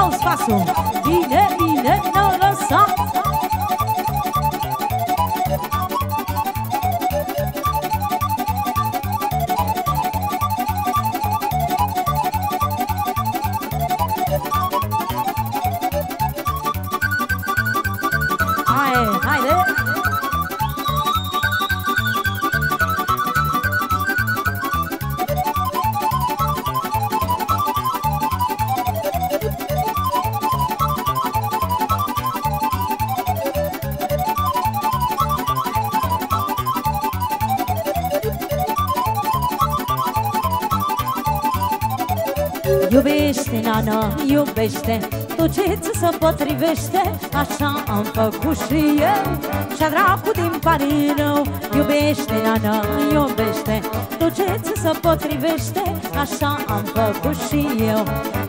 Au spasul Bine, bine, ne lăsa Iubește, nana, iubește Tot ce ți se potrivește? Așa am făcut și eu. Și-a dracu din pare rău Iubește, nana, iubește Tot ce ți se potrivește? Așa am făcut și eu.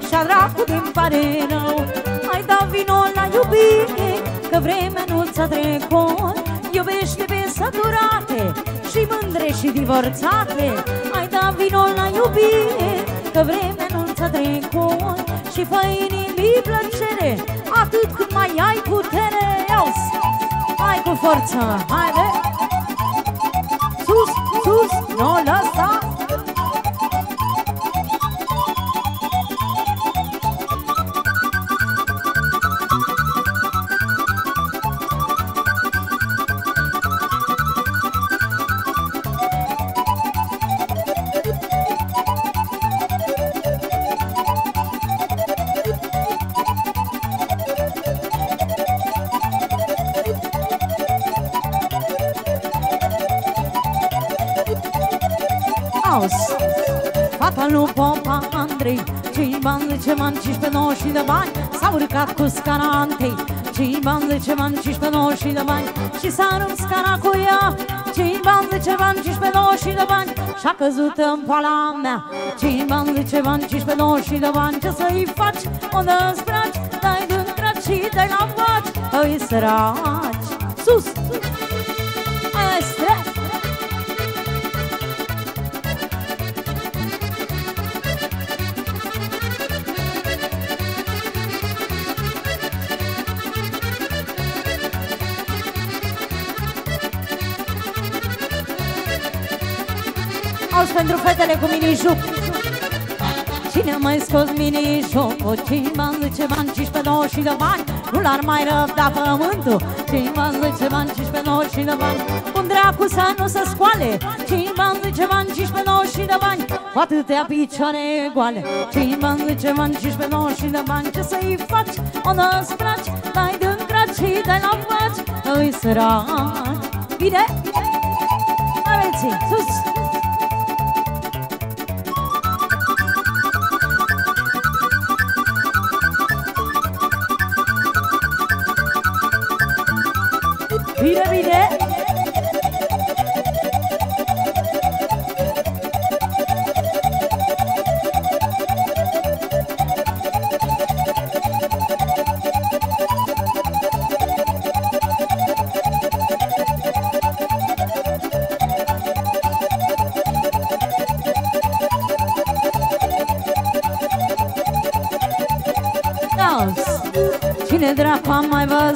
Și-a dracu din pare rău Hai da vino la iubire Că vremea nu ți-a trecut. Iubește pe săturate Și mândre și divorțate Hai da vino la iubire Că vremea nu ți-a trecut Și fă inimii plăcere Atât cât mai ai putere Ios! Hai cu forță, haide! Sus, sus, nu lăsa! 15 noși de bani S-a urcat cu scara Antei Cei bani zice man 15 noși de bani. Și s-a rupt scara cu ea. Cei bani zice man 15 noși de bani. Și-a căzut în pala mea. Cei bani zice man 15 noși de bani. Ce să-i faci? O dezbraci Dai din craci și dai la faci. Îi săraci pentru fetele cu mini-jup Cine mai scos mini-jupul? Cine bani zice bani? 15 nouă și de bani? Nu l-ar mai răbda pământul. Cine bani zice bani? 15 nouă și de bani. Cum dracu să nu se scoale? Cine bani zice bani? 15 nouă și de bani. Cu atâtea picioare goale. Cine bani zice bani? 15 nouă și de bani. Ce să-i faci? O năspraci Dai din craci și dai la faci Îi săraci. Bine? Aveți, sus!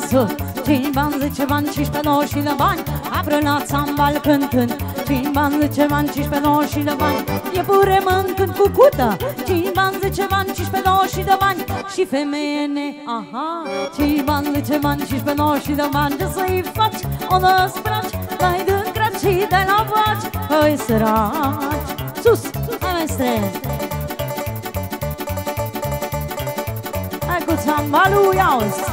Am mai văzut? Cinci bani, zece bani, 15, 9 și de bani. A prânat sambal cântând Cinci bani, zece bani, 15, 9 și de bani. E pure mâncând cu cută. Cinci bani, zece bani, 15, 9 și de bani. Și femeie aha. Cinci bani, zece bani, 15, 9 și de bani. Ce să-i faci? O năspraci Dai din craci și dai la vaci. Îi săraci. Sus, hai mestre Hai cu sambalul, ia-uzi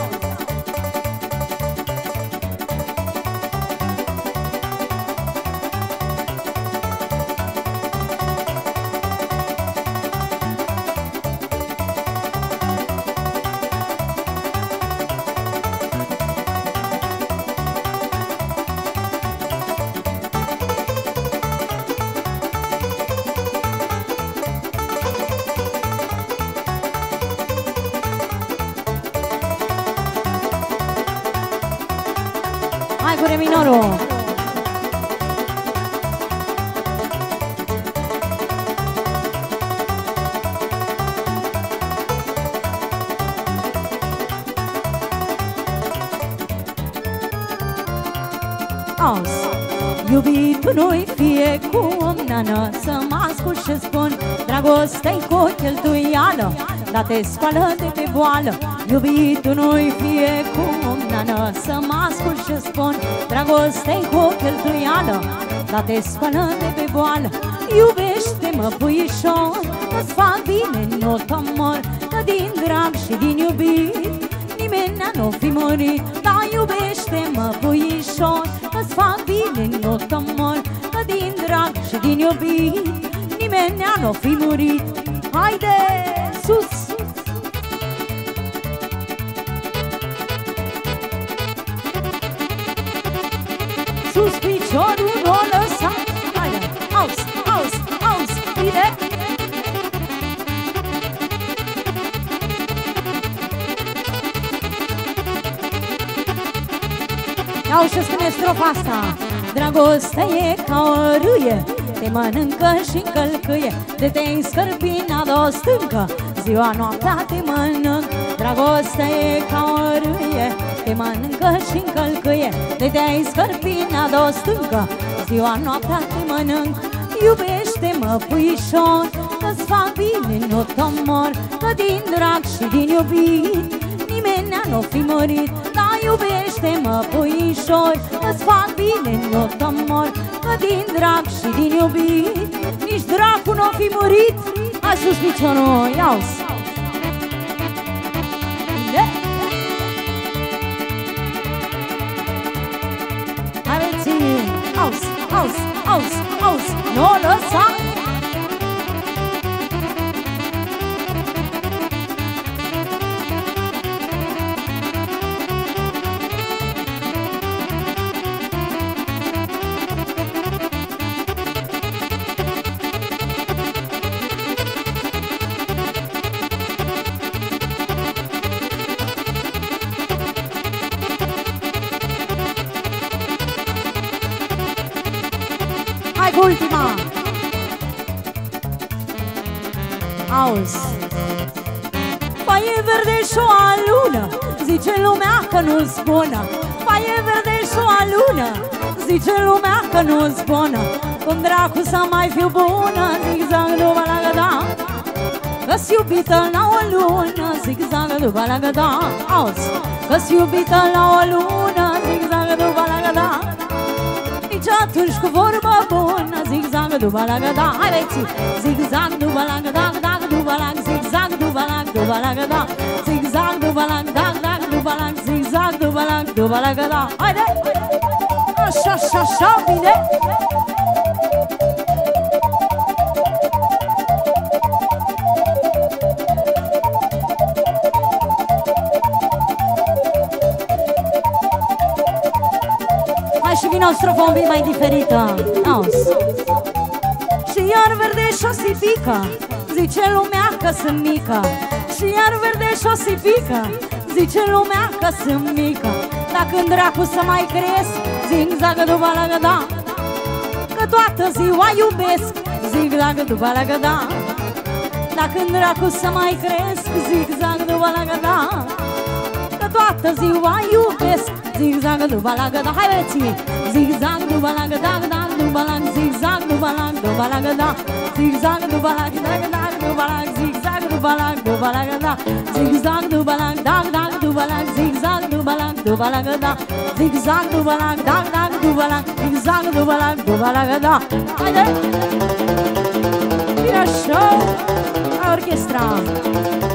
cum nană Să mă ascult și spun Dragoste-i cu cheltuială Dar te scoală de pe boală Iubitul nu-i fie cum nană Să mă ascult și spun Dragoste-i cu cheltuială Dar te scoală de pe boală Iubește-mă, puișor Că-ți fac bine, nu te mor Că din drag și din iubit Nimeni nu fi murit Dar iubește-mă, puișor Că-ți fac bine, nu te mor. Că din drag și din iubit Nimeni nu fi murit. Haide, sus! Sus piciorul, nu lăsa Haide, aus, aus, aus, bine? Iau și spune strofa asta. Dragostea e ca o râie Te mănâncă și încălcâie De te-ai scărpinat o stâncă. Ziua noaptea te mănânc Dragostea e ca o râie. Te mănâncă și încălcâie De te-ai scărpinat o stâncă. Ziua noaptea te mănânc Iubește-mă, puișor Că-ți fac bine, nu te mor Că din drag și din iubit Nimeni nu fi murit Iubește-mă, puișor, îți fac bine, nu te mor Că din drag și din iubit. Nici dracul nu fi murit Hai sus piciorul, iau-ți Aveți, bună Paie verde și o alună. Zice lumea că nu-s bună Cum dracu să mai fiu bună Zigzag după la găda. Că-s iubită la o lună Zigzag după la găda. Auzi Că-s iubită la o lună Zigzag după la găda. Nici atunci cu vorbă bună Zigzag după la găda. Hai băieții Zigzag după la găda balang, zigzag, du balang, du balang, da. Zigzag, du balang, da, da, du balang, zigzag, du balang, du balang, da. Haydi. Așa, așa, așa, bine. Hai și vine o strofă un pic mai diferită. Auzi. Și iar verde și o sipică Zice lumea că sunt mică Și iar verde și o sipică Zice lumea că sunt mică Dar când dracu să mai cresc Zig-zagă după la da Că toată ziua iubesc Zig-zagă după la da Dar când dracu să mai cresc Zig-zagă după la da Că toată ziua iubesc Zig-zagă după la da Hai băieții Zig-zag după la da După la zig-zag după la După la da Zig-zag după la da do balang, zigzag do balang, do balang da, zigzag do balang, dang dang do balang, zigzag do balang, do balang da, zigzag do balang, dang dang do balang, zigzag do balang, do balang da. Vira show a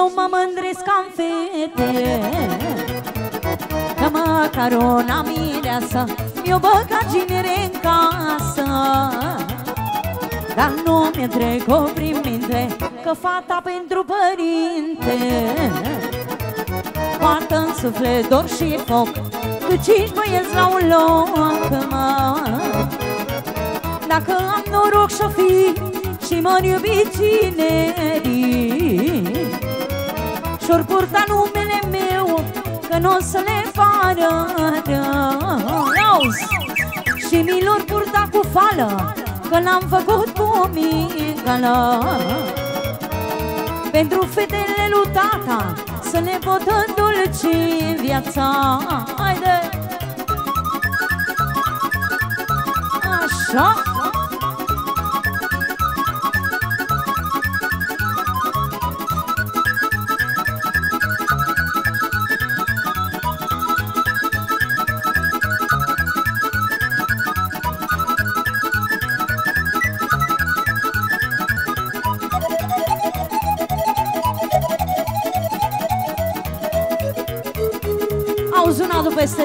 eu mă mândresc ca fete. Că măcar una mireasă Mi-o băgat ginere în casă. Dar nu mi-e trec prin minte Că fata pentru părinte. Poartă în suflet dor și foc Cu cinci băieți la un loc, mă. Dacă am noroc și-o fi Și mă iubi tinerii Și-or purta numele meu Că n-o să le fară Auzi! Și mi-l purta cu fală Că l-am făcut cu micălă Pentru fetele lui tata Să ne pot îndulci viața Haide! Așa!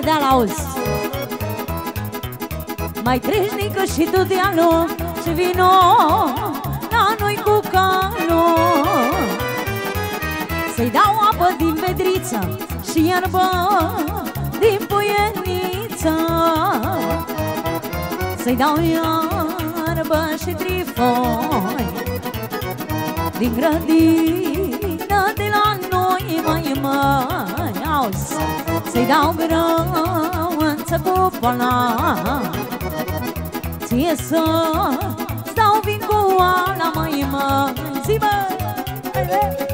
Una după peste deal, auzi Mai treșnică și tu dealul Și vino la noi cu calul. Să-i dau apă din vedriță Și iarbă din puieniță Să-i dau iarbă și trifoi Din grădină de la noi, mai mai auzi Să-i dau grăunță cu pola Ție să stau vin cu ala, mai mai Zi, bă! Hai, bă!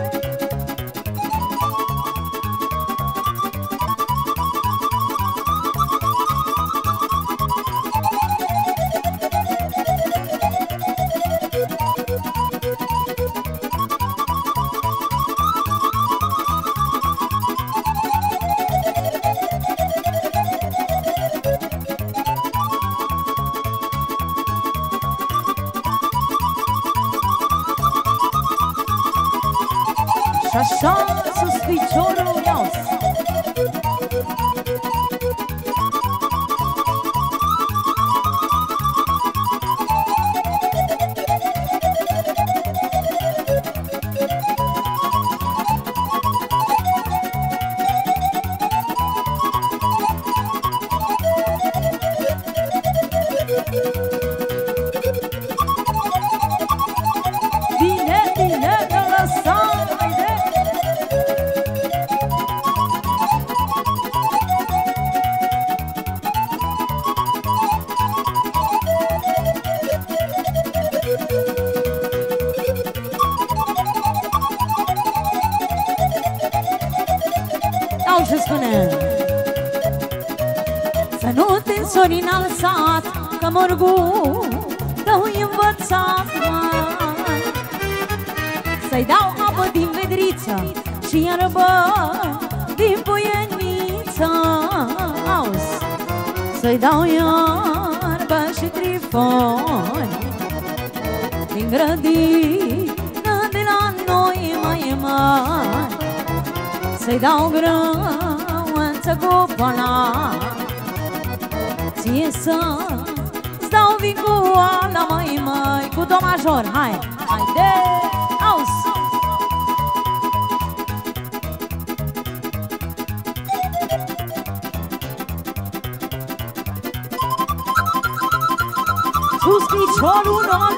Să-i dau iarbă și trifoni Din grădină de la noi mai mai Să-i dau grăunță cu pola Ție să-ți dau vin cu ala mai mai Cu do major, hai, haide, piciorul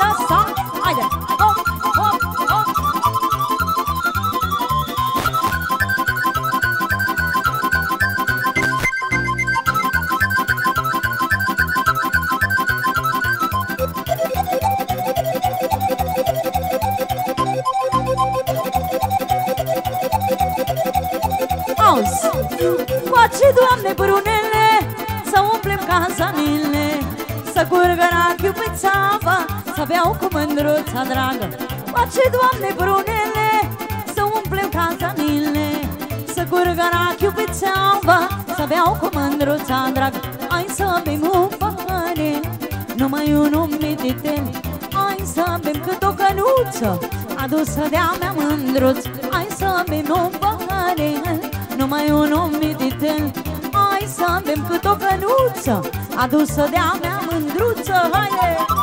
beau cu mândruța dragă. Face, Doamne, brunele Să umplem cazanile Să curgă rachiu pe țavă Să beau cu mândruța dragă. Hai să bem un pahare Numai un om meditele Hai să bem cât o cănuță Adusă de-a mea mândruț. Hai să bem o pahare Numai un om mititel Hai să bem cât o cănuță Adusă de-a mea mândruță. Haide!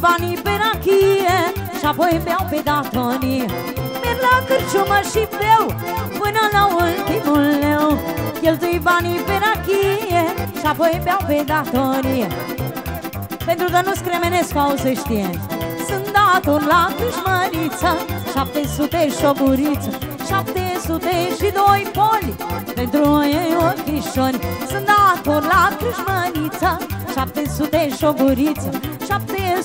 Banii pe rachie Și apoi beau pe datorie Merg la cârciumă și beu Până la ultimul leu. Cheltui banii pe rachie Și apoi beau pe datorie Pentru că nu-ți cremenesc, auzi știe. Sunt dator la câșmăriță 700 șoburiță 700 și doi poli Pentru ei ochișori. Sunt dator la crâșmăniță 700 șoguriță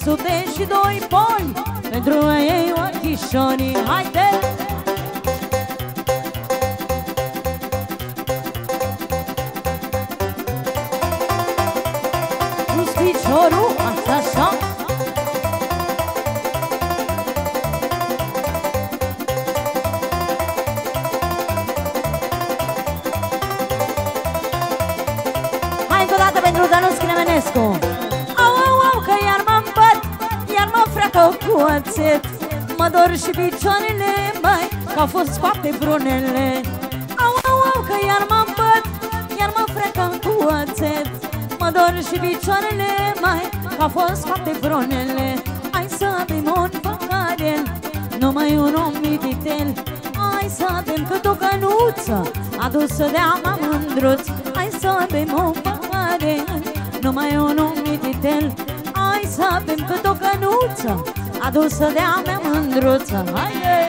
700 și doi poli Pentru ei ochișori Haide! Sus piciorul, așa, așa oțet Mă dor și picioarele, mai Că-au fost scoate brunele. Au, au, au, că iar mă îmbăt Iar mă freacă cu oțet Mă dor și picioarele, mai Că-au fost scoate brunele. Hai să bem un paharel Numai un om mititel Hai să bem cât o cănuță Adusă de-a mândruț. Hai să bem un paharel mare Numai un umititel Hai să bem cât o cănuță Adusă de-a mea mândruță Haide!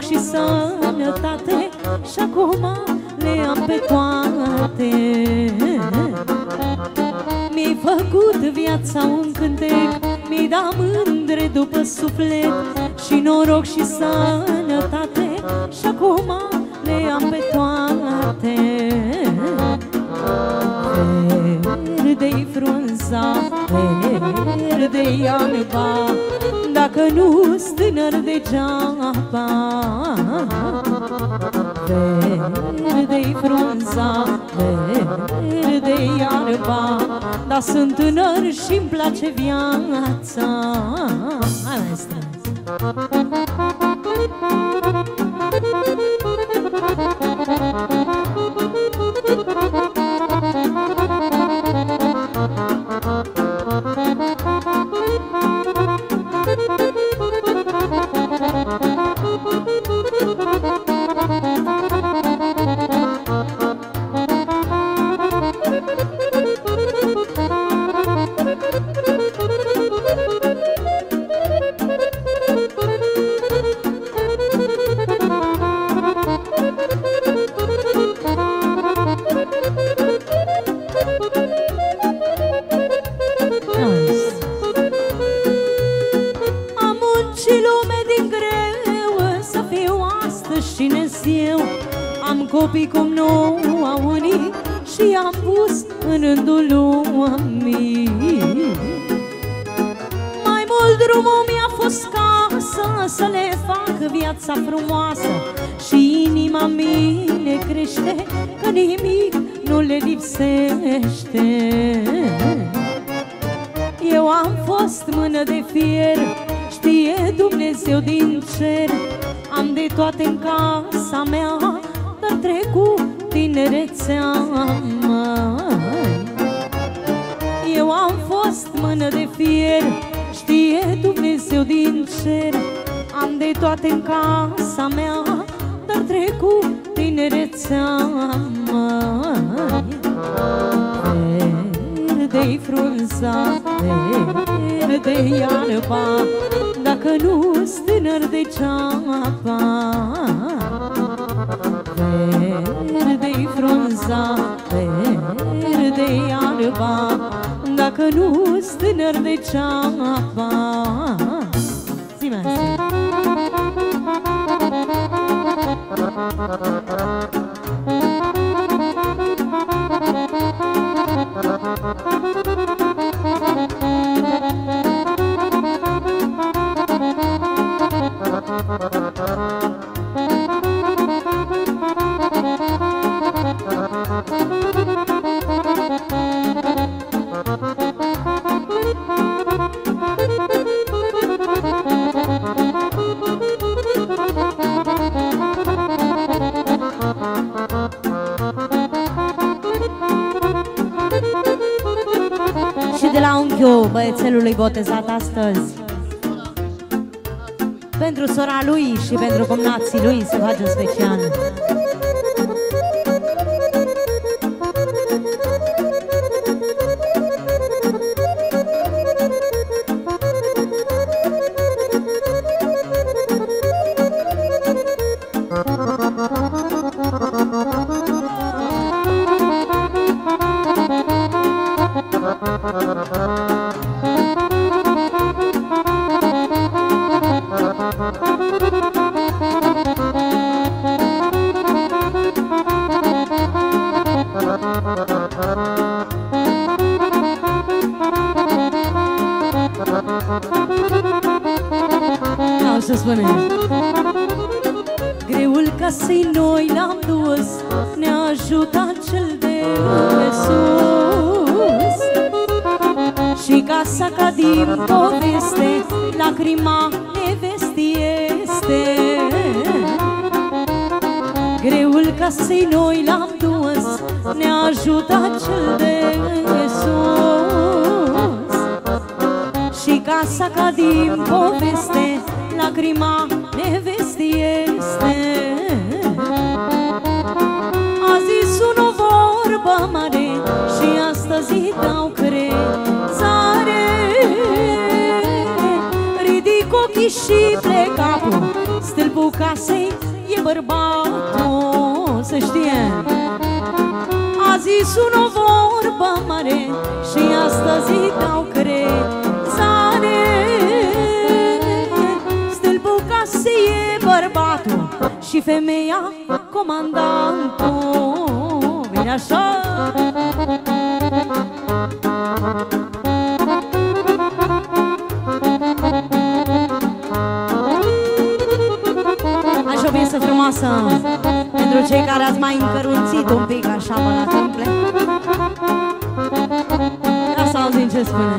noroc și sănătate Și acum le am pe toate. Mi-ai făcut viața un cântec mi-a dat mândre după suflet. Și noroc și sănătate Și acum le am pe toate. Hey verde-i frunza, verde-i alba, Dacă nu-s tânăr degeaba. Verde-i frunza, verde-i alba, Dar sunt tânăr și-mi place viața. Hai mai strâns! Música copilului botezat astăzi. Pentru sora lui și pentru cumnații lui se face special. Încărunțit un pic așa pe la tâmple Ia să auzim ce spune.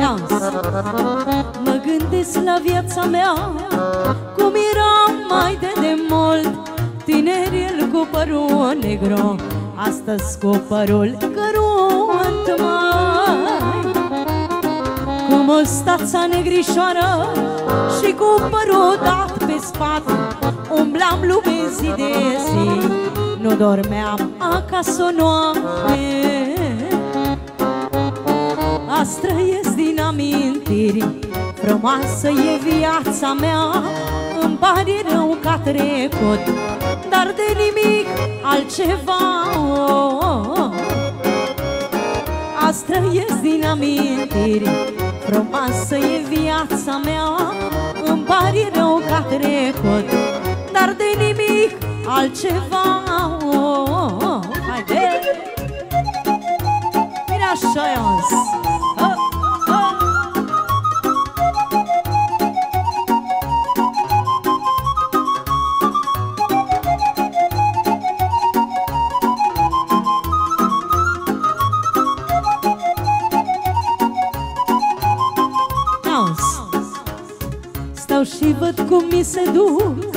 Ia Mă gândesc la viața mea Cum era mai de demult. Tinerel cu părul negru Astăzi cu părul cărunt mai Cu mustața negrișoară Și cu părul dat pe spate Umblam lume zi de zi. Nu dormeam acasă o noapte. Azi trăiesc din amintiri. Frumoasă e viața mea. Îmi pare rău că a trecut Dar de nimic altceva. Azi trăiesc din amintiri. Frumoasă e viața mea. Îmi pare rău că a trecut Dar de nimic altceva Haide! Vine așa, Ions! Oh, oh. Ions! Stau și văd cum mi se duc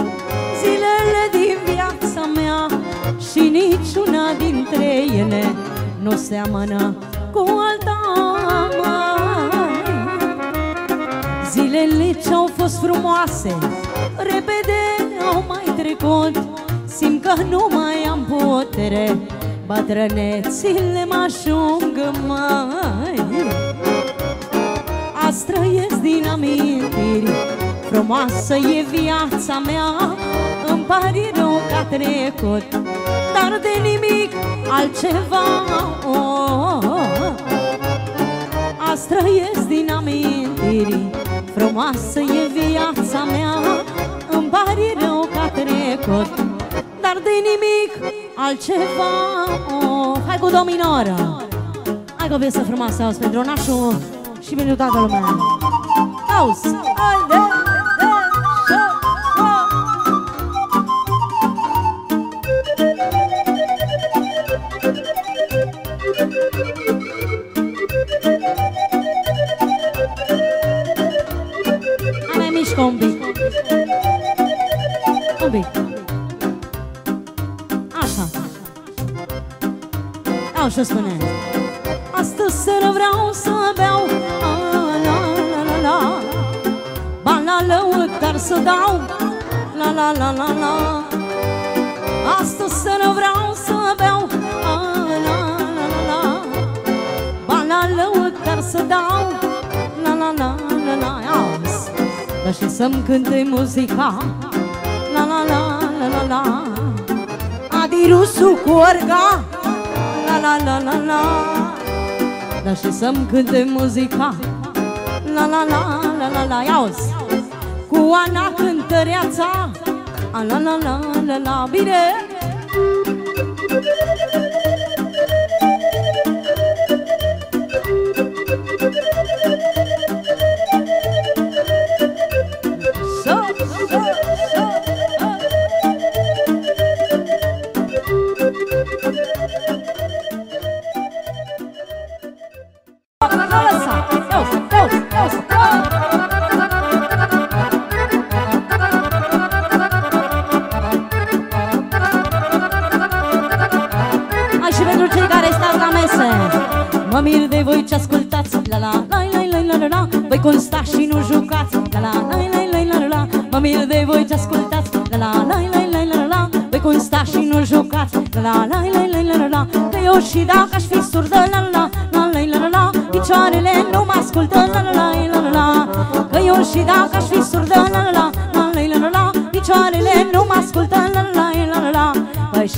ele Nu seamănă cu alta mai Zilele ce-au fost frumoase Repede au mai trecut. Simt că nu mai am putere Bătrânețile mă ajung mai Azi trăiesc din amintiri Frumoasă e viața mea. Îmi pare rău că a trecut Dar de nimic altceva oh, oh, oh. Azi trăiesc din amintiri Frumoasă e viața mea Îmi pare rău că a trecut Dar de nimic altceva oh. Hai cu do minoră Hai cu o piesă frumoasă auzi pentru nașul și pentru toată lumea Auzi, haide, Au ce spune Astăzi seară vreau să beau a, la, la, la, la. Bani la lăutar să dau La, la, la, la, la Astăzi seară vreau să beau a, la, la, la, la. Bani la lăutar să dau La, la, la, la, la Auzi Dar și să-mi cânte muzica La, la, la, la, la, la Adirusul cu orga La, la, la, la, la Dar și să-mi cânte muzica La, la, la, la, la, la Ia-uzi Cu Ana cântăreața A, la, la, la, la, la Bine!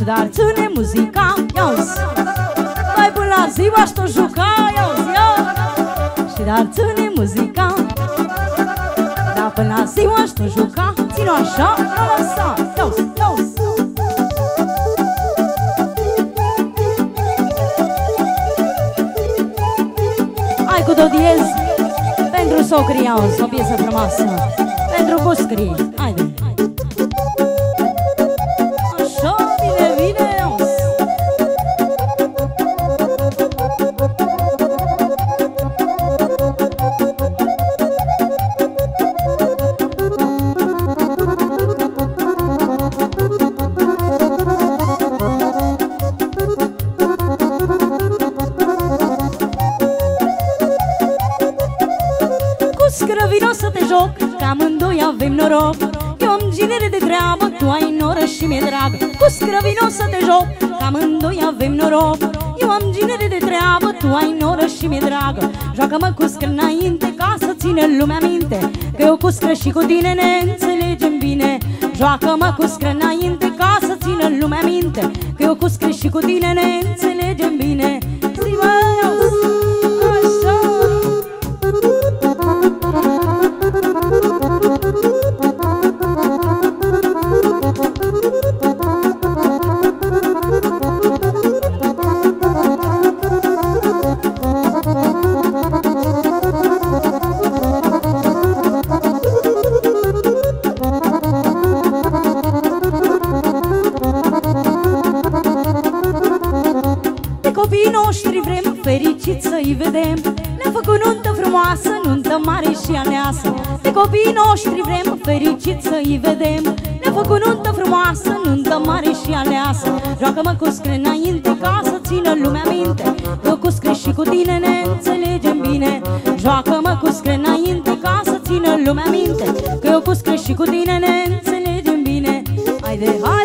Dar ține muzica Ia-uzi Hai până la ziua și tu juca Ia-uzi, ia. Și dar ține muzica. Dar până la ziua și tu juca Ține-o așa, nu lăsa Ia-uzi, ia-uzi Hai cu do diez Pentru socrii, auzi, o piesă frumoasă. Pentru buscrii, haide Tu ai noră și mi-e drag Cu scrăvino să te joc. Că amândoi avem noroc Eu am ginere de treabă Tu ai noră și mi-e drag. Joacă-mă cu scră înainte Ca să ține lumea minte Că eu cu scră și cu tine ne înțelegem bine. Joacă-mă cu scră înainte Ca să țină lumea minte Că eu cu scră și cu tine ne înțelegem bine. Zi, copiii noștri vrem fericit să-i vedem. Ne-am făcut nuntă frumoasă, nuntă mare și aleasă. Joacă-mă cu scre înainte ca să țină lumea minte. Eu cu scre și cu tine ne înțelegem bine. Joacă-mă cu scre înainte ca să țină lumea minte. Că eu cu scre și cu tine ne înțelegem bine. Haide, haide,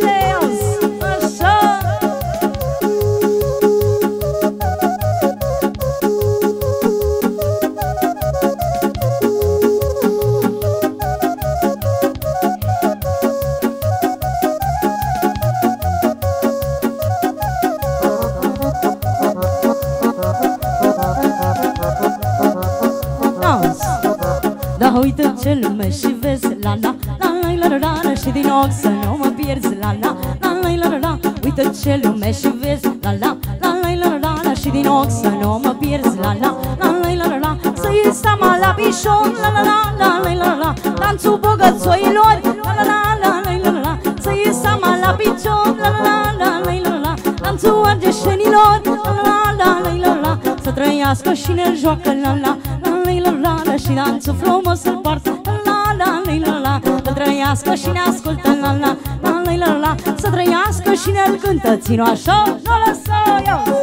joacă La la. La la la la la Și danțul frumos să-l poartă La la la la la Să trăiască și ne ascultă La la. La la la la Să trăiască și ne-l cântă. Ținu așa, nu lăsa eu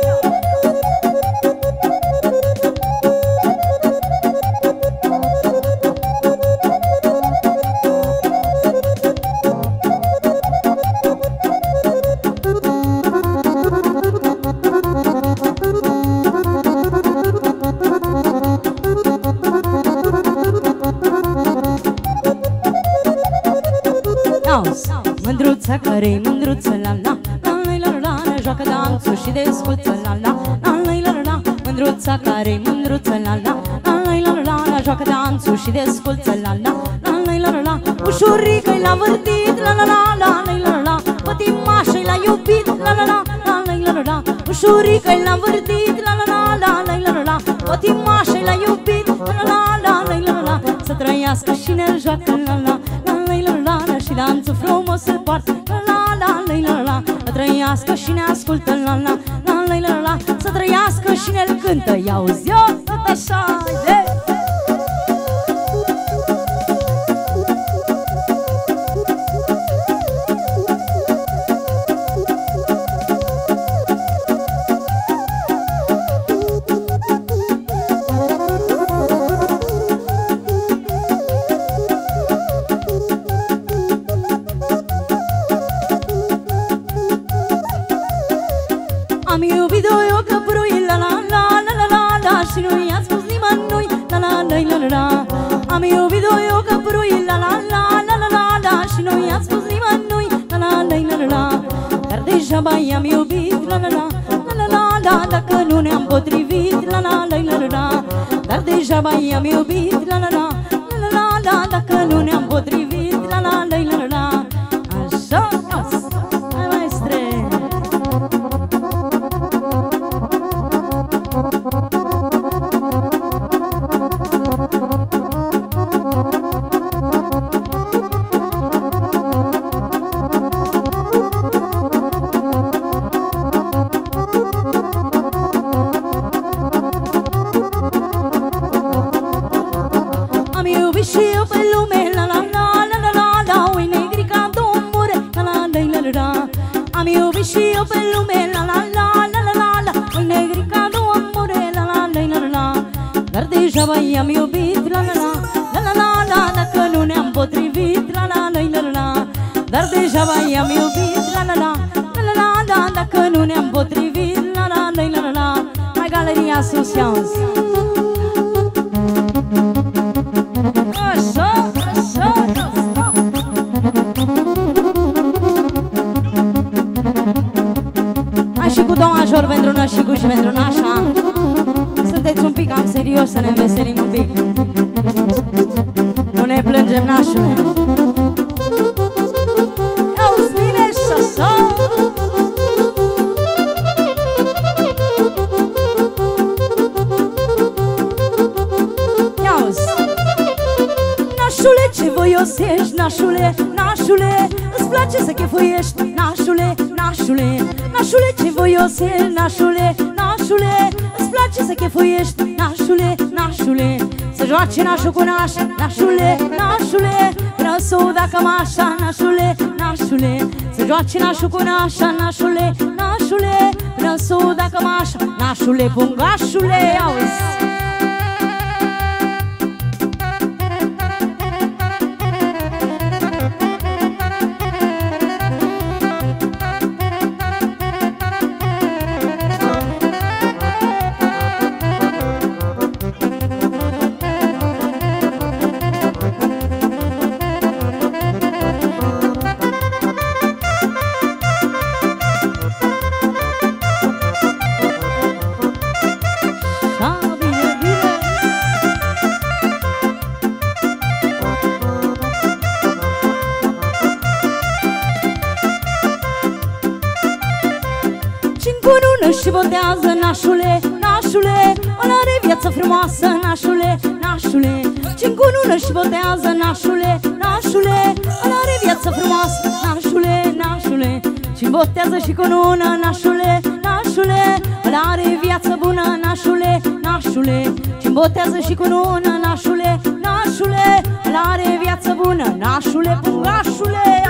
mândruța care-i mândruță la la La la la la la joacă danțul și desculță la la La la la la la mândruța care-i mândruță la la La la la la la la joacă danțul și desculță la la La la la la la ușurică-i l-a vârtit La la la la la la la pătimașa-i l-a iubit La la la la la la la ușurică-i l-a vârtit La la la la la la la pătimașa-i l-a iubit La la la la la la să trăiască și ne joacă La la la la la la la și danțul frumos se poartă trăiască și ne ascultă La la la la la la Să trăiască și ne-l cântă. Ia-uzi, eu, tot așa, de Dar deja i-am ce voios ești, nașule, nașule Îți place să chefuiești, nașule, nașule Nașule, ce voios ești, nașule, nașule Îți place să chefuiești, nașule, nașule Să joace nașul cu naș, nașule, nașule Vreau să o dacă mașa, nașule, nașule Să joace nașul cu nașa, nașule, nașule Vreau să o dacă mașa, nașule, pungașule, auzi lună și botează nașule, nașule. Ăla are viață frumoasă, nașule, nașule. Cinci cu lună și botează nașule, nașule. Ăla are viață frumoasă, nașule, nașule. Și botează și cu lună, nașule, nașule. Ăla are viață bună, nașule, nașule. Și botează și cu lună, nașule, nașule. Ăla are viață bună, nașule, pungașule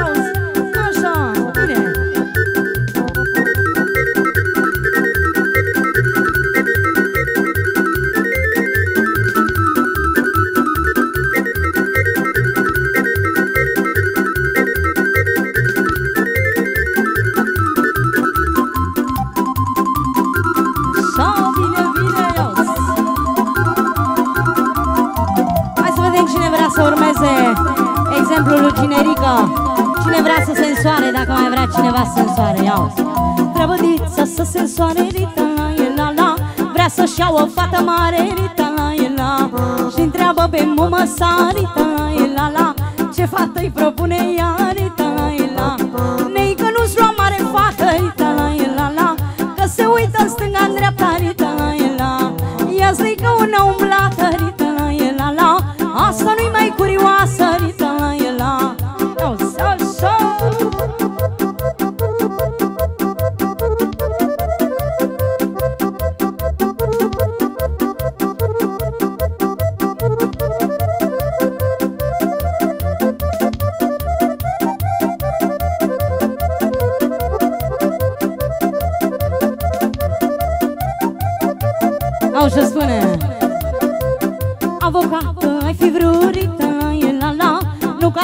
să-și ia o fată mare, rita la el la. Și întreabă pe mumă sa, rita la el la la. Ce fată-i propune ea,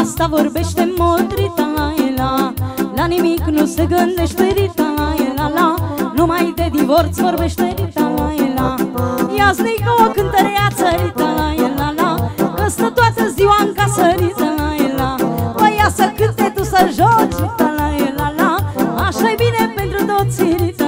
Asta vorbește mult Ritaela La nimic nu se gândește Rita Ritaela la Numai de divorț vorbește Rita Ritaela Ia znică o cântăreață Ritaela la Că stă toată ziua în casă Ritaela Păi ia să cânte tu să joci Ritaela la Așa-i bine pentru toți Ritaela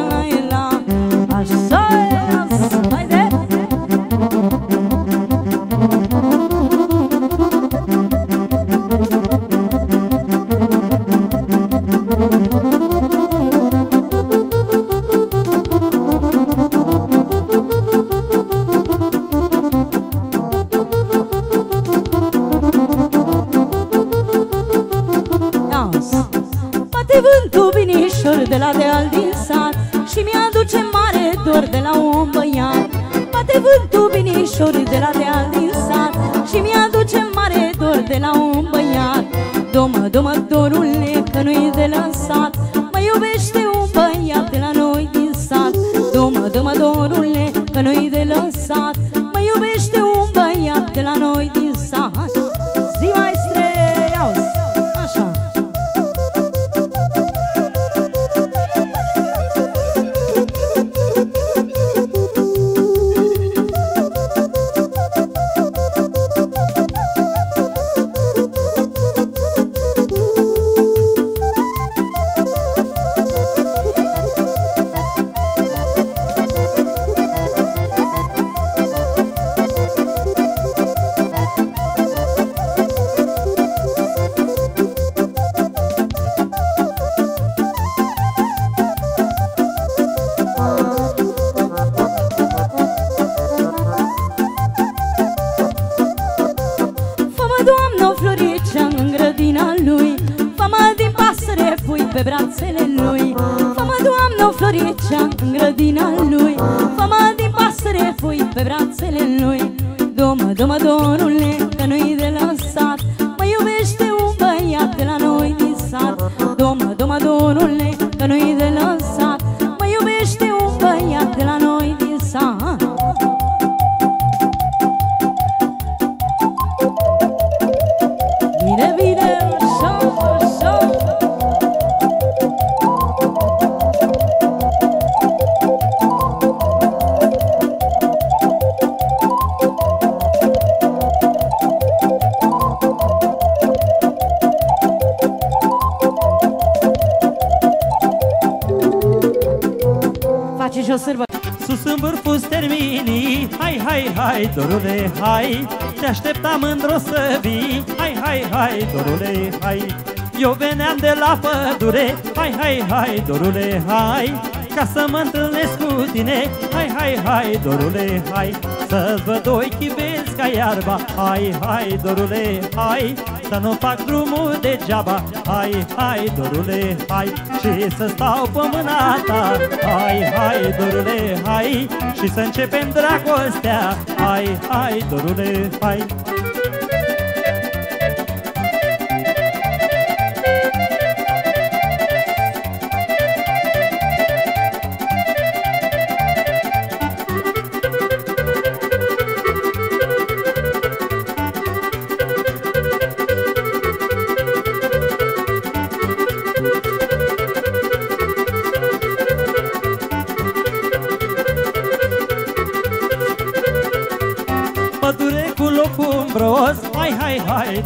dorule, hai. Te așteptam mândru să vii. Hai, hai, hai, dorule, hai. Eu veneam de la pădure. Hai, hai, hai, dorule, hai. Ca să mă întâlnesc cu tine. Hai, hai, hai, dorule, hai. Să-ți văd ochii vezi ca iarba. Hai, hai, dorule, hai. Să nu fac drumul degeaba. Hai, hai, dorule, hai Și să stau pe mâna ta. Hai, hai, dorule, hai Și să începem dragostea. Hai, hai, dorule, hai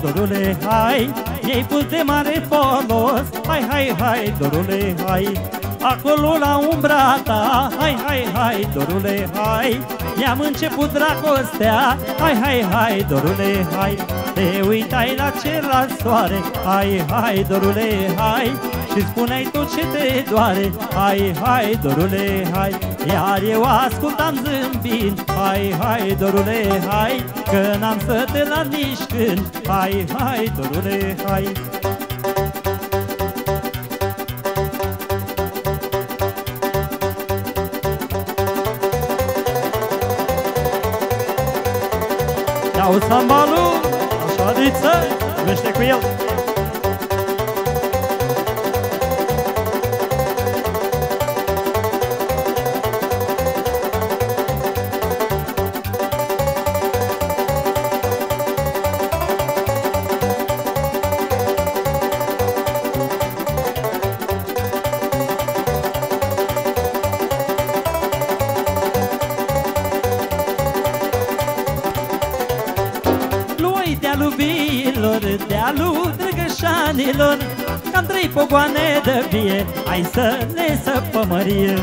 dorule, hai Mi-ai pus de mare folos. Hai, hai, hai, dorule, hai Acolo la umbra ta. Hai, hai, hai, dorule, hai Mi-am început dragostea. Hai, hai, hai, dorule, hai Te uitai la cer la soare. Hai, hai, dorule, hai Și spuneai tot ce te doare. Hai, hai, dorule, hai Iar eu ascultam zâmbind Hai, hai, dorule, hai Că n-am să te la nici când. Hai, hai, dorule, hai. Iau sambalul, așa diță, vește cu el Lui de-alu biilor, de-alu drăgășanilor Cam trei pogoane de vie, hai să le săpămărie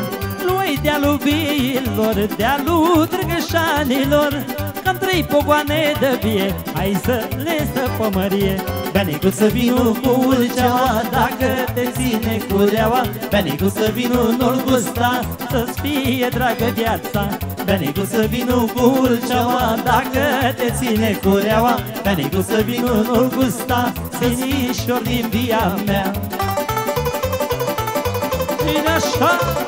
Lui de-alu biilor, de-alu drăgășanilor Cam trei pogoane de vie, hai să le săpămărie Benicu să vină cu ulceaua Dacă te ține cureaua. Benicu să vină nu-l gusta Să-ți fie dragă viața Benicu să vină cu ulceaua Dacă te ține cureaua. Benicu să vină nu-l gusta Să-ți din via mea. Bine așa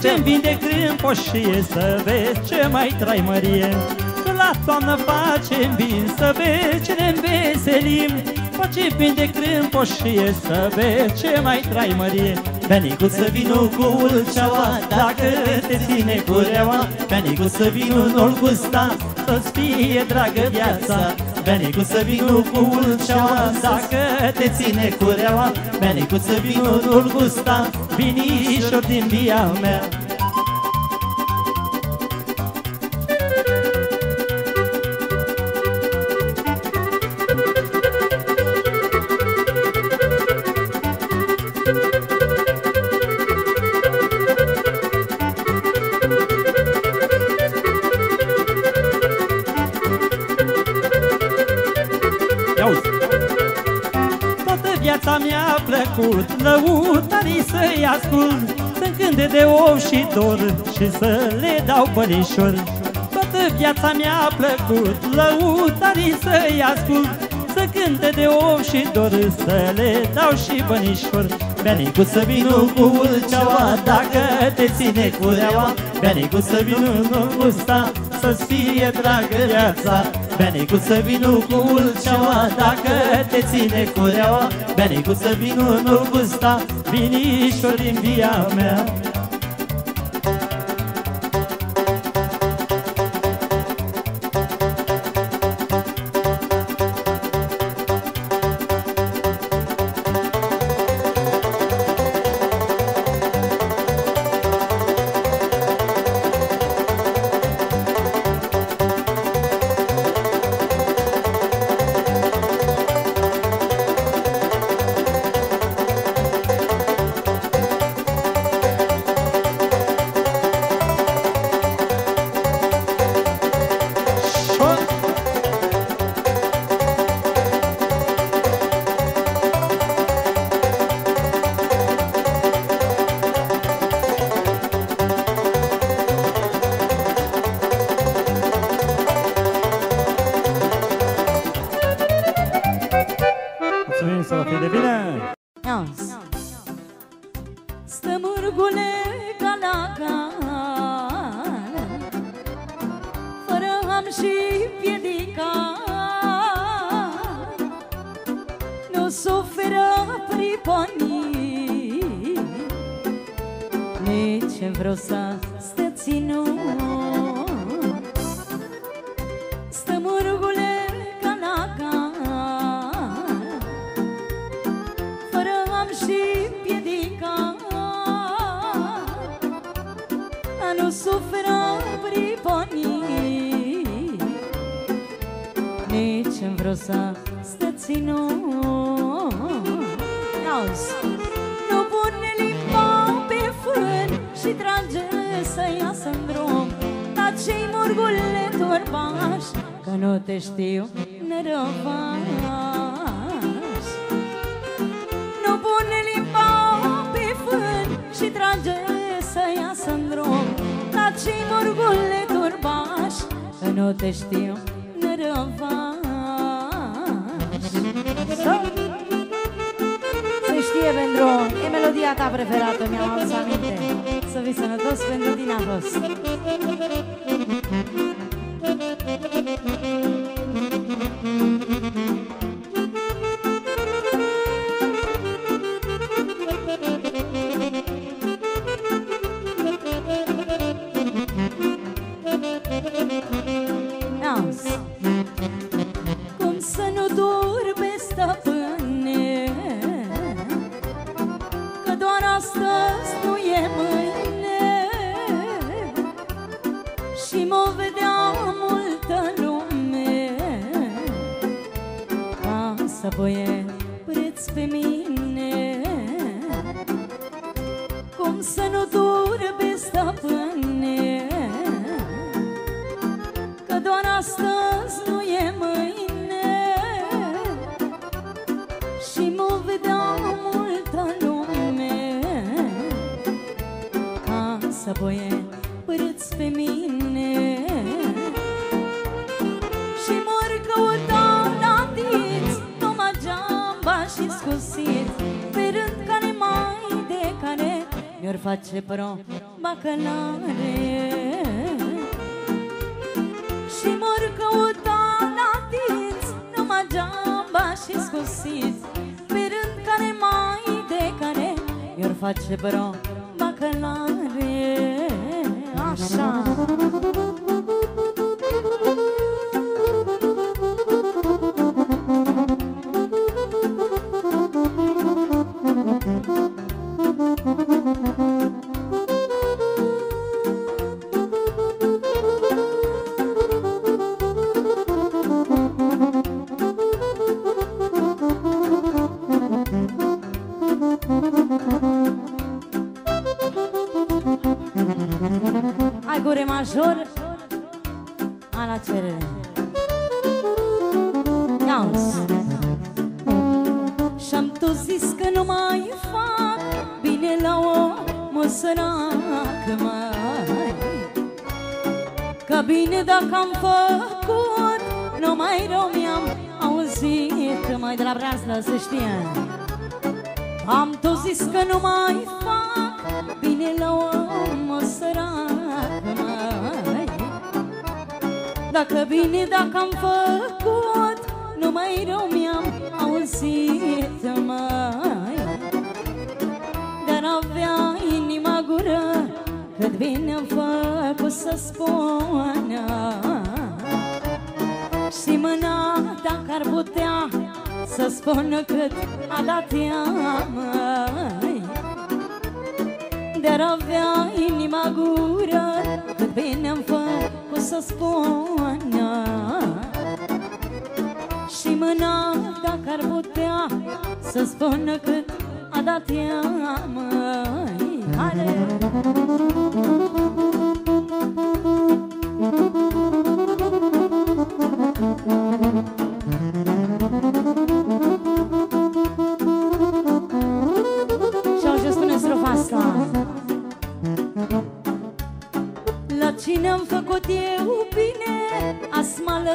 Facem vin de crâmpoșie Să vezi ce mai trai mărie. Că la toamnă facem vin Să vezi ce ne înveselim. Facem vin de crâmpoșie Să vezi ce mai trai mărie. Benicu să vină cu ulceaua Dacă te ține cureaua Benicu să vină nu-l gusta Să-ți fie dragă viața. Benicu să vină cu ulceaua Dacă te ține cureaua Benicu să vină nu-l gusta Vinișor din via mea ascult Să cânte de ou și dor Și să le dau bălișor. Toată viața mi-a plăcut Lăutarii să-i ascult. Să cânte de ou și dor Să le dau și bănișor. Benicu să vină cu ulceaua Dacă te ține cureaua. Benicu să vină nu gusta Să-ți fie dragă viața. Benicu să vină cu ulceaua Dacă te ține cureaua. Benicu să vină nu gusta Vinișor din via mea să boie preț pe mine. Cum să nu durbe stăpâne? Că doar astăzi nu e mâine. Și mă vedea multă lume. Ca să boie Mi-or face pro bacalare. Și mor căuta la dinți Numai geamba și scusit Pe rând care mai de care. Mi-or face pro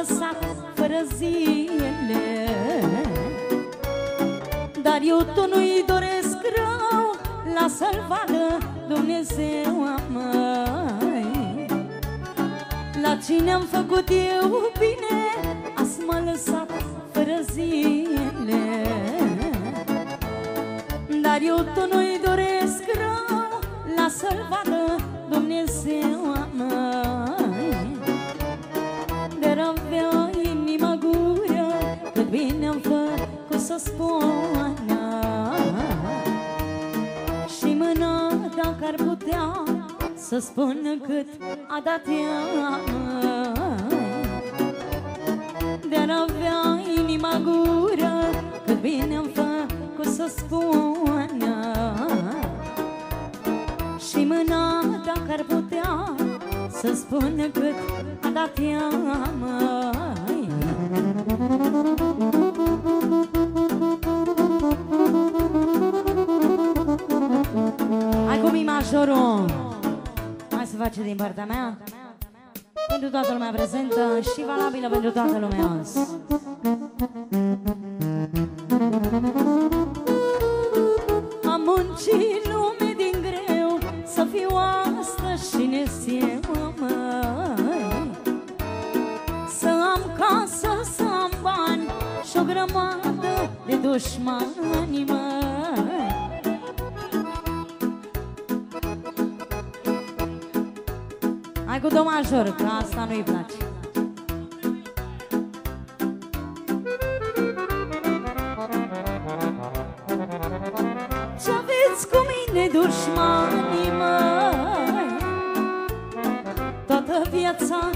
lăsat fără zile. Dar eu tu nu-i doresc rău Lasă-l vadă Dumnezeu măi La cine am făcut eu bine Azi m-a lăsat fără zile. Dar eu tu nu-i doresc rău Lasă-l vadă Dumnezeu măi făcut să spună Și mâna dacă ar putea Să spună cât a dat ea măi Dar avea inima gură Cât bine am făcut să spună. Și mâna dacă ar putea Să spună cât a dat ea mai Hai cu mi majorul Hai să face din partea mea. Pentru toată lumea prezentă Și valabilă pentru toată lumea. Azi Am muncit lume din greu Să fiu astăzi și eu măi. Să am casă, să am bani Și o grămadă de dușmani, măi cu do major, că asta nu-i place. Ce aveți cu mine dușmanii măi? Toată viața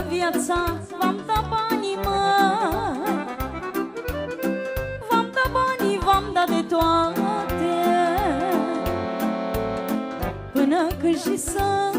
viața v-am dat banii, măi V-am dat banii, v-am dat de toate. Până când și sănătate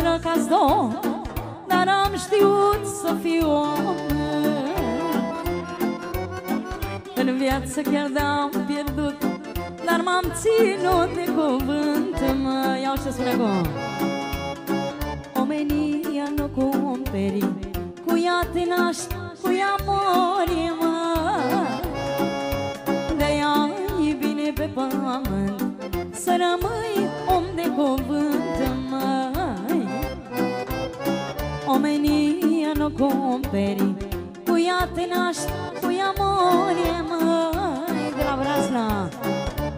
fost sărăcați două Dar am știut să fiu om În viață chiar de-am pierdut Dar m-am ținut de cuvânt Mă iau ce spune acum. Omenia nu cumperi Cu ea te naști, cu ea mori, mă. De-aia e bine pe pământ Să rămâi om de cuvânt Omenia nu cumperi. Cu ea te naști, cu ea mori, măi De la Brazla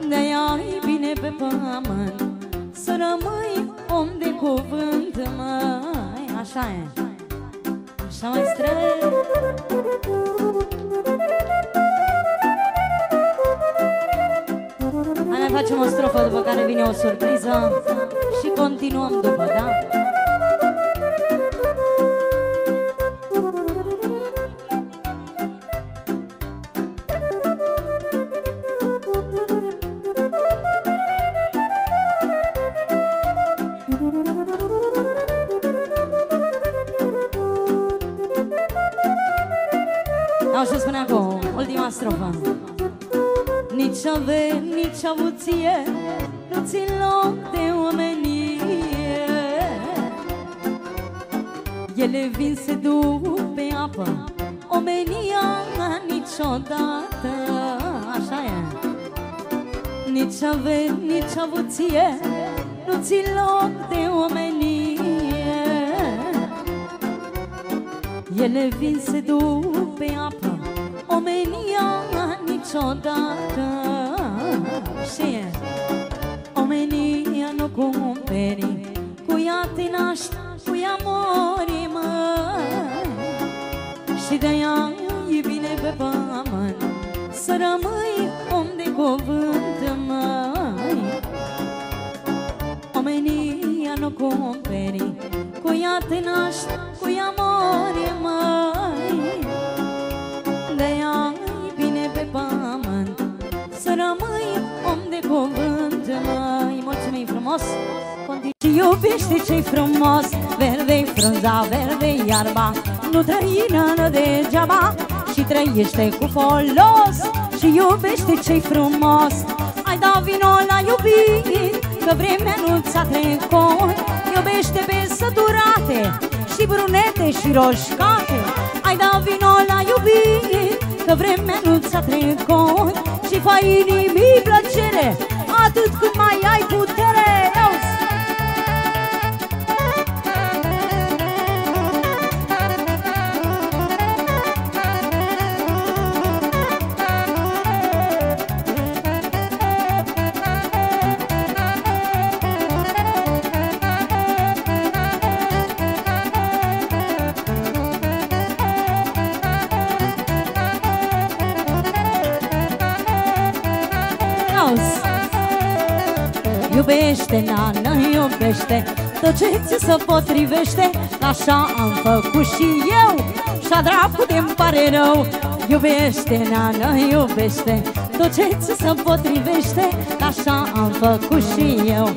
De-aia e bine pe pământ Să rămâi om de cuvânt, măi Așa e. Așa mai străi Hai mai facem o strofă după care vine o surpriză Și continuăm după, da? Avuție Nu țin loc de omenie. Ele vin se duc pe apă Omenia niciodată. Așa e. Nici avem, nici avuție Nu țin loc de omenie. Ele vin se duc pe apă Omenia niciodată și Omenia nu cumperi Cu ea te naști, cu ea mori, mă. Și de ea ai bine pe pământ Să rămâi om de cuvânt, măi Omenia nu cumperi Cu ea te naști, cu Și iubește ce-i frumos. Verde-i frunza, verde iarba. Nu trăină degeaba Și trăiește cu folos. Și iubește ce-i frumos. Ai da vino la iubit Că vremea nu ți-a trecut. Iubește pe săturate Și brunete și roșcate. Ai da vino la iubit Că vremea nu ți-a trecut. Și fai inimii plăcere Atât cât Iubește, nana, iubește Tot ce ți se potrivește Așa am făcut și eu. Și-a dracu de pare rău Iubește, nana, iubește Tot ce ți se potrivește Așa am făcut și eu.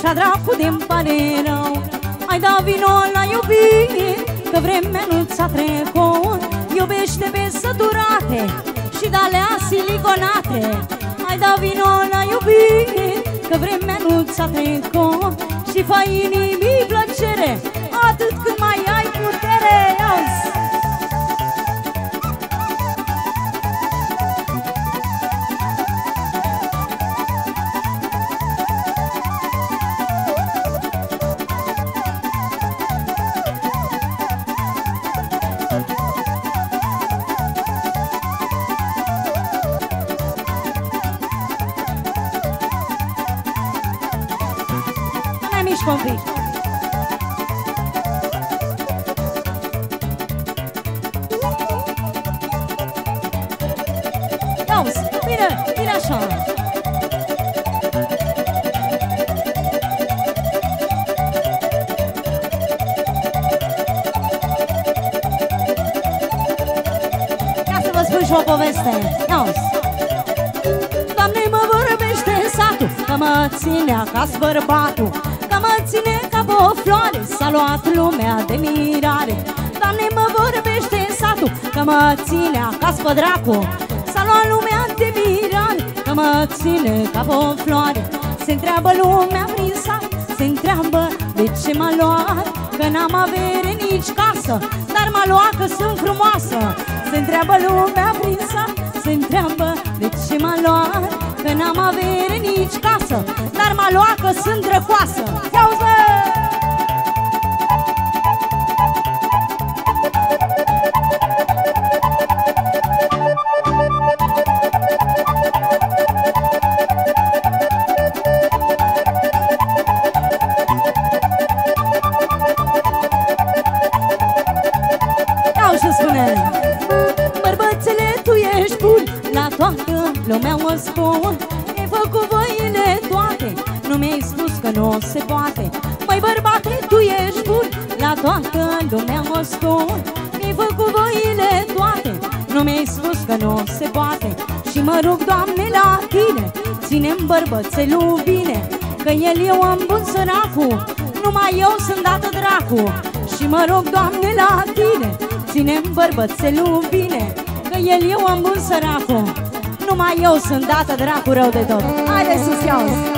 Și-a dracu de pare rău Ai da vino la iubire Că vremea nu ți-a trecut. Iubește pe săturate Și de-alea siliconate Hai da vino la iubire Că vremea nu ți-a trecut Și fai inimii plăcere acasă bărbatul Că mă ține ca pe o floare S-a luat lumea de mirare. Doamne mă vorbește în satul Că mă ține acasă pe dracu. S-a luat lumea de mirare Că mă ține ca pe o floare. Se întreabă lumea prin sat Se întreabă de ce m-a luat Că n-am avere nici casă Dar m-a luat că sunt frumoasă. Se întreabă lumea prin sat Se întreabă de ce m-a luat Că n-am avere nici casă Dar m-a luat că sunt drăcoasă Ia-uzi, toată lumea mă spun Mi-ai făcut voile toate Nu mi-ai spus că nu se poate. Și mă rog, Doamne, la tine Ține-mi bărbățelul bine Că el eu am bun săracul Numai eu sunt dată dracu. Și mă rog, Doamne, la tine Ține-mi bărbățelul bine Că el eu am bun săracul numai eu sunt dată dracu rău de tot. Haide sus, iau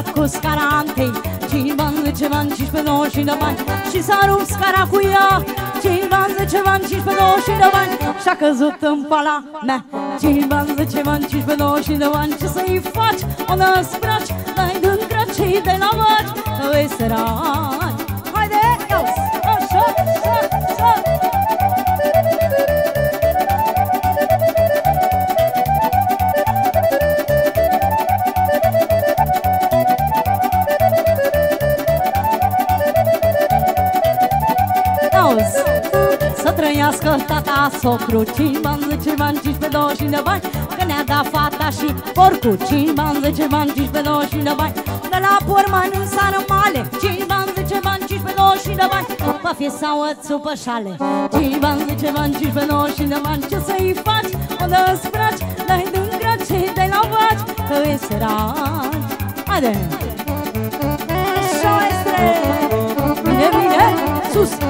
S-a urcat cu scara antei Cinci bani, zece bani, cincisprezece, douăzeci de bani Și s-a rupt scara cu ea Cinci bani, zece bani, cincisprezece, douăzeci de bani Și-a căzut în pala mea Cinci bani, zece bani, cincisprezece, douăzeci de bani Ce să-i faci? O năspraci Dai din crăcii de la vaci Că e săraci socru Cinci bani, zece bani, cinci pe douăzeci de bani Că ne-a dat fata și porcul Cinci bani, zece bani, cinci pe douăzeci de bani De la pormani în sară male Cinci bani, zece bani, cinci pe douăzeci de bani Pe fie sau ățu pe șale Cinci bani, zece bani, cinci pe douăzeci de bani Ce să-i faci? O dă-spraci Dai din grace de la vaci Că e săraci Haide! Așa este! Bine, bine! Sus, sus, sus,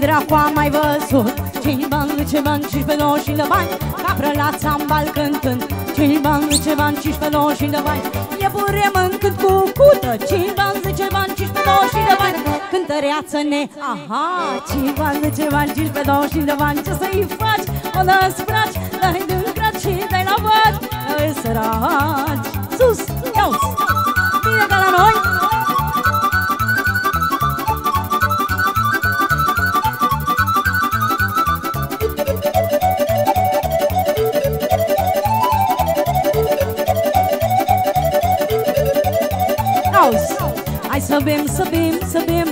dracu a mai văzut? Cinci bani, zece bani, cinci pe douăzeci de bani? Capră la țambal cântând. Cinci bani, zece bani, cinci pe douăzeci de bani? E pure mâncând cu cută. Cinci bani, zece bani, cinci pe douăzeci de bani? Cântăreață ne, aha. Cinci bani, zece bani, cinci pe douăzeci de bani? Ce să-i faci? O năspraci Dai din craci și dai la văd. Îi săraci. Sus, iau-ți Bine ca la noi să bem, să bem, să bem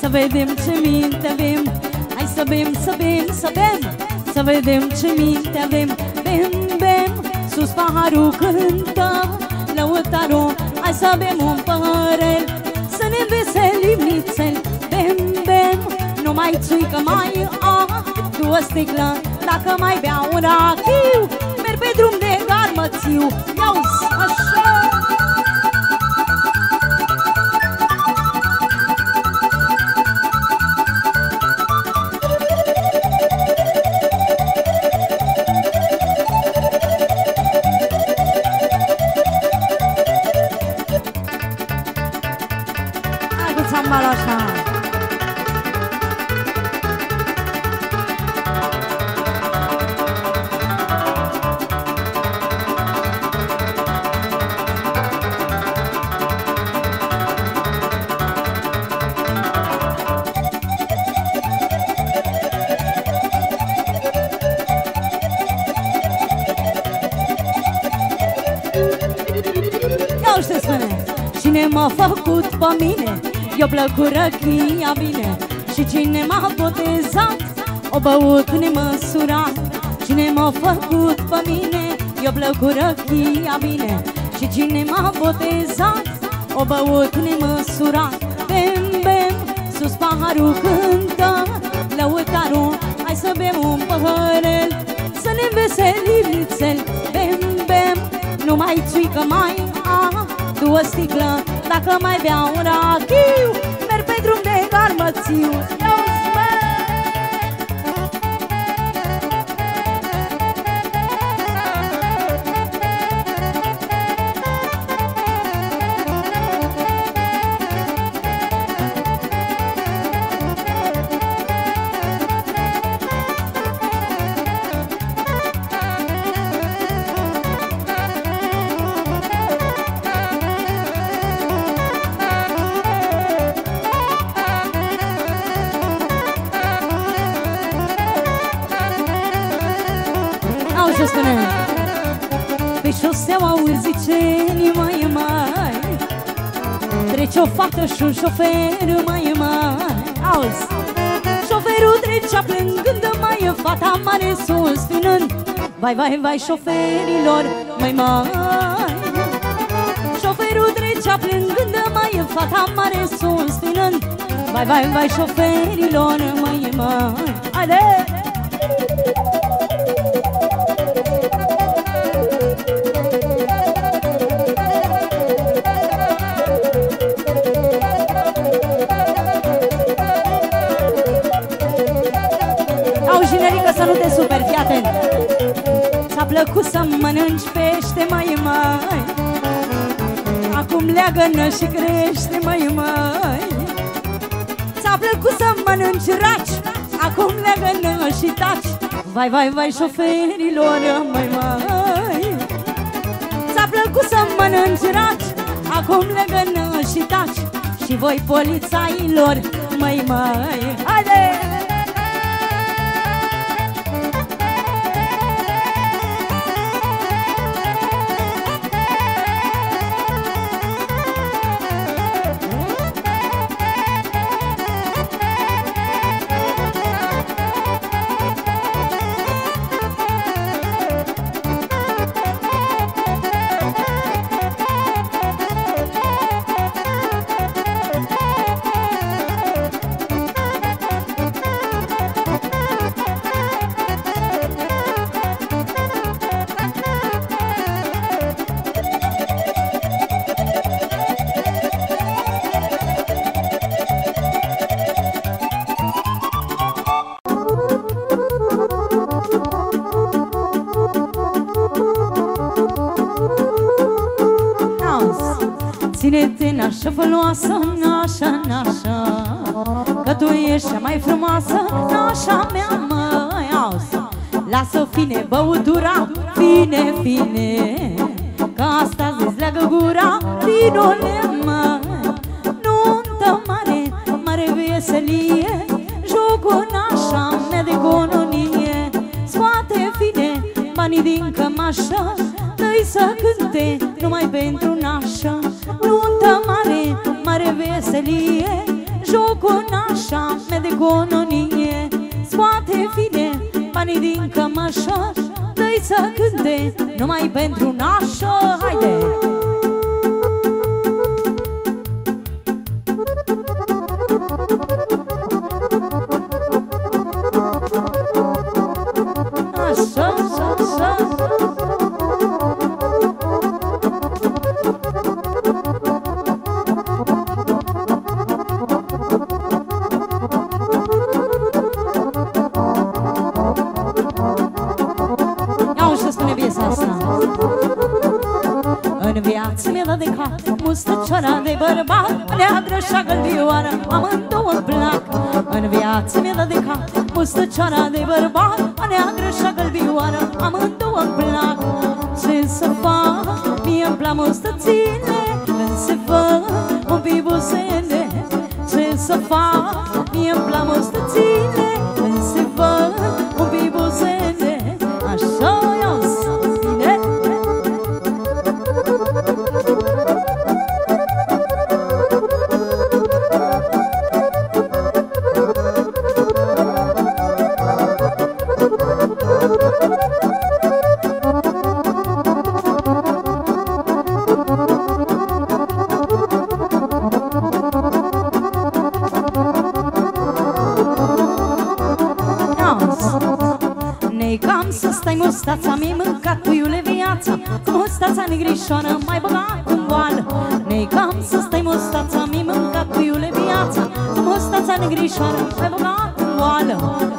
Să vedem ce minte avem. Hai să bem, să bem, să bem Să vedem ce minte avem. Bem, bem, sus paharul cântăm Lăutarul, hai să bem un păhărel Să ne veselim nițel Bem, bem, nu mai țuică mai a Tu o sticlă, dacă mai bea un rachiu Merg pe drum de garmățiu Iau-ți, așa mine Eu plăcut răchia bine Și cine m-a botezat? O băut nemăsurat. Cine m-a făcut pe mine? Eu plăcut răchia bine Și cine m-a botezat? O băut nemăsurat. Bem, bem, sus paharul cântă. Lăutarul, hai să bem un păhărel Să ne veselim nițel Bem, bem, nu mai țuică mai. A Tu o sticlă, dacă mai bea un rachiu Merg pe drum de garmățiu o fată și un șofer mai mai Auzi Șoferul trecea plângând mai Fata mare sus vinând Vai, vai, vai șoferilor mai mai Șoferul trecea plângând mai Fata mare sus vinând Vai, vai, vai șoferilor mai mai Haide! Acum leagă și crește, mai mai Ți-a plăcut să mănânci raci Acum leagă și taci. Vai, vai, vai, șoferilor, mai mai Ți-a plăcut să mănânci raci Acum legănă și taci. Și voi polițailor, mai mai Ține-te nașa făloasă, nașa, nașa Că tu ești cea mai frumoasă, nașa mea, măi auzi Lasă fine băutura, fine, fine. Că asta zi leagă gura, vinule, mă Nuntă mare, mare veselie Jocul nașa mea de cononie Scoate fine banii din cămașă Dă-i să cânte numai pentru nașa Nuntă mare, mare veselie. Jocul nașa mea de cononie Scoate fine banii din cămașă Dă-i să cânte numai pentru nașa Haide! Cap Mustăcioara de bărbat Neagră și gălbioară Amândouă îmi plac În viață mi-a dat de cap Mustăcioara de bărbat Neagră și gălbioară Amândouă îmi plac Ce să fac? Mie-mi plac mustățile Când se fac un pic buzele Ce să fac? Mie-mi plac mustățile negrișoară Mai băgat în boală. Nei cam să stai mustața Mi-ai mâncat puiule viața. Cu mustața negrișoară Mai băgat în boală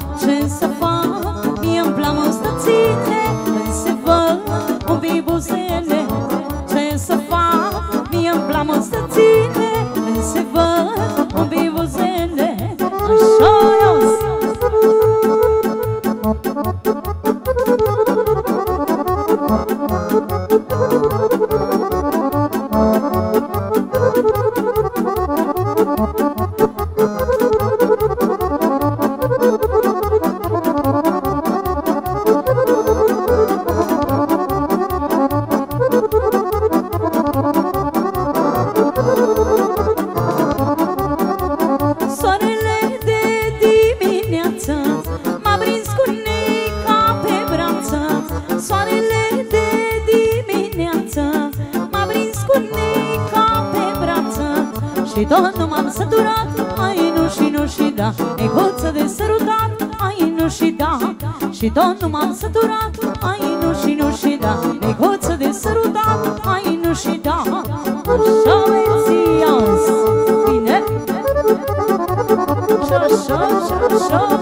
Și tot nu m-am săturat Ai nu și nu și da. Negoță de sărutat Ai nu și da. Și tot nu m-am săturat Ai nu și nu și da. Negoță de sărutat Ai nu și da. Așa veți iau Bine? Așa, așa, așa, așa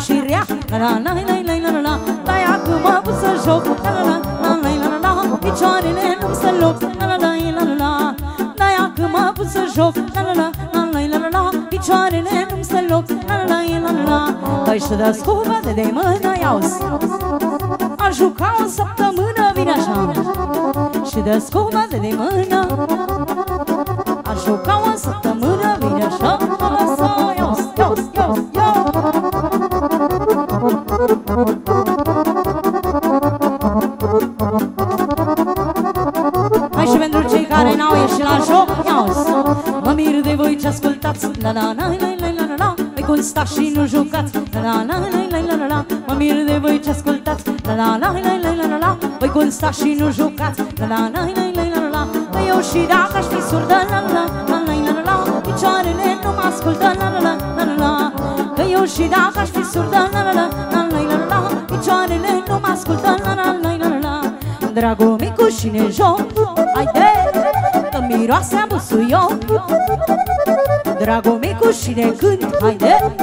și rea La la la la la la la la Stai acum am pus să joc La la la la la la la Picioarele nu-mi se loc La la la la la la Stai acum am pus să joc La la la la la la la la Picioarele nu-mi se loc La la la la la la Dai și dă scuba de de mână iau-s Am jucat o săptămână, vine așa Și dă scuva de de mână nu jucați La la la la la la la la Eu și dacă aș fi surdă La la la la la la la Picioarele nu mă ascultă La la la la la la Că eu și dacă aș fi surdă La la la la la la la Picioarele nu mă ascultă La la la la la la Dragul micu și nejoc Haide Că miroase a busuioc Dragul micu și ne cânt Haide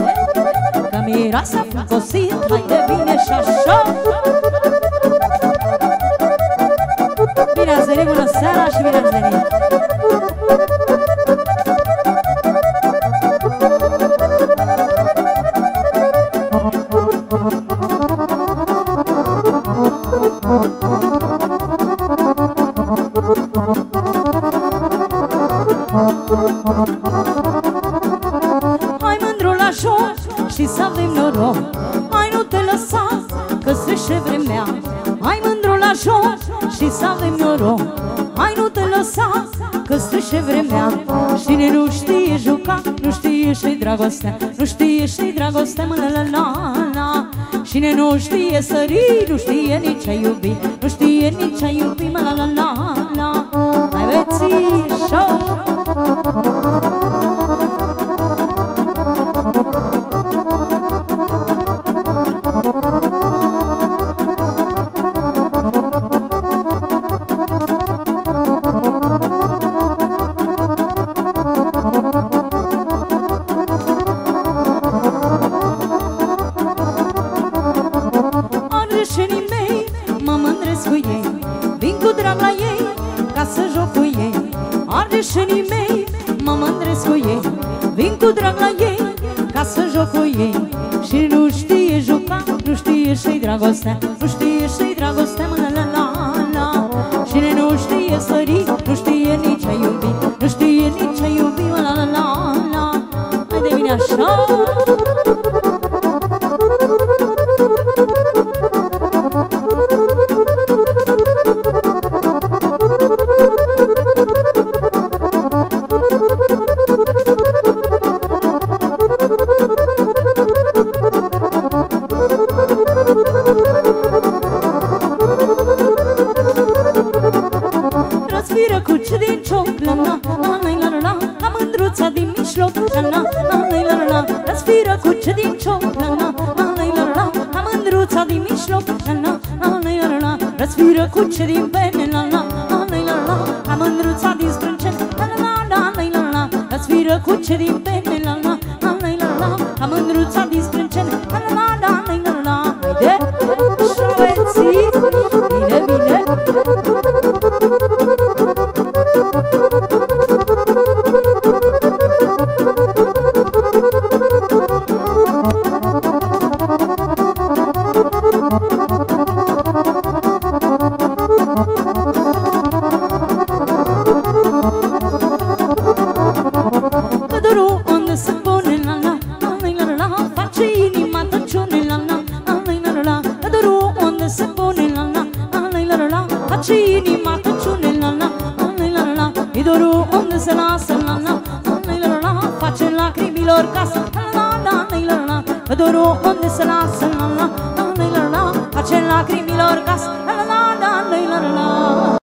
Că miroase a fruncosit Haide bine și așa Bine ați venit, bună seara și bine ați venit! Să avem noroc. Hai nu te lăsa că strâșe vremea. Cine nu știe juca, nu știe și dragostea. Nu știe și dragostea, mă la la la la. Cine nu știe sări, nu știe nici a iubi. Nu știe nici a iubi, mă la la la la. Hai bețișor cu drag la ei Ca să joc cu ei. Și nu știe juca Nu știe și dragostea Nu știe